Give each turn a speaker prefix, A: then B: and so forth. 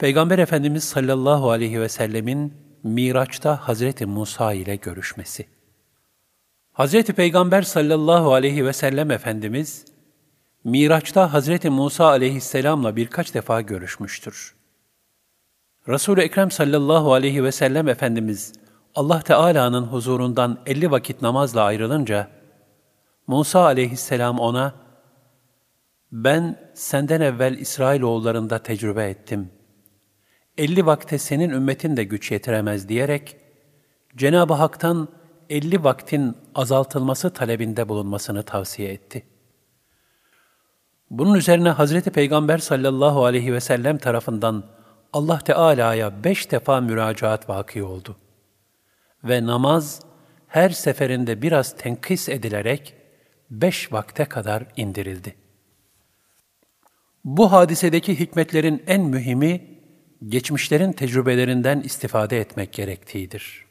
A: Peygamber Efendimiz sallallahu aleyhi ve sellemin Miraç'ta Hazreti Musa ile görüşmesi. Hazreti Peygamber sallallahu aleyhi ve sellem Efendimiz, Miraç'ta Hazreti Musa aleyhisselamla birkaç defa görüşmüştür. Resul-i Ekrem sallallahu aleyhi ve sellem Efendimiz, Allah Teala'nın huzurundan elli vakit namazla ayrılınca, Musa aleyhisselam ona, ben senden evvel İsrailoğullarında tecrübe ettim. Elli vakte senin ümmetin de güç yetiremez diyerek, Cenab-ı Hak'tan elli vaktin azaltılması talebinde bulunmasını tavsiye etti. Bunun üzerine Hazreti Peygamber sallallahu aleyhi ve sellem tarafından Allah Teala'ya beş defa müracaat vaki oldu. Ve namaz her seferinde biraz tenkis edilerek beş vakte kadar indirildi. Bu hadisedeki hikmetlerin en mühimi, geçmişlerin tecrübelerinden istifade etmek gerektiğidir.